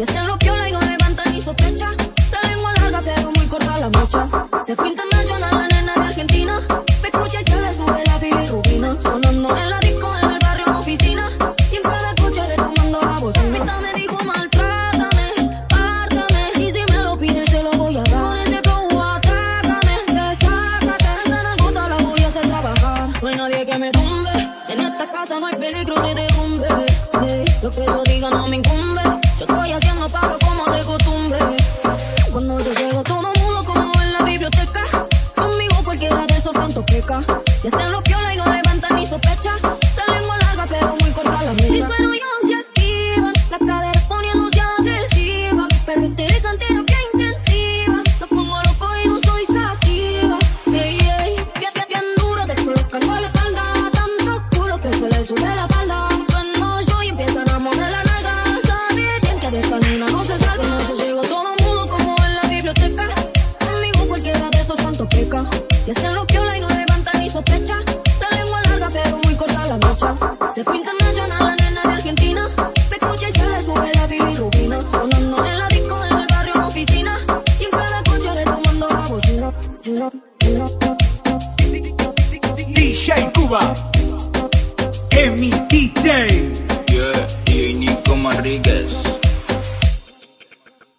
Se hacen los piola y no levantan ni sospecha. La lengua larga pero muy corta la mocha. Se fue internacional la nena de Argentina. Me escucha y se le sube la bilirrubina. Sonando en la disco, en el barrio, oficina. Y en cada coche retomando la voz. Invita me dijo maltrátame, pártame. Y si me lo pide se lo voy a dar. Con ese flow atrácame, desácate. Esa narcota la voy a hacer trabajar. No hay nadie que me tumbe. En esta casa no hay peligro de derrumbe. Hey, lo que yo diga no me incumbe. Yo estoy haciendo pago como de costumbre. Cuando yo llego todo mudo como en la biblioteca. Conmigo cualquiera de esos santos peca. Si hacen los piola y no levantan ni sospecha. La lengua larga pero muy corta la mecha. Si sueno y no se activan. La cadera poniéndose agresiva. Pero este de cantera bien intensiva. Lo pongo loco y no soy sativa. Ey, bien, bien, bien duro. Te colocando la espalda. Tanto culo que se le sube la falda. Si hacen los piola y no levantan ni sospecha. La lengua larga pero muy corta la mecha. Se fue internacional la nena de Argentina. Me escucha y se le sube la bilirrubina. Sonando en la disco, en el barrio, oficina. Y en cada coche le tomando la bocina. DJ Cuba. Emi DJ. Yeah, y Nico Marríguez.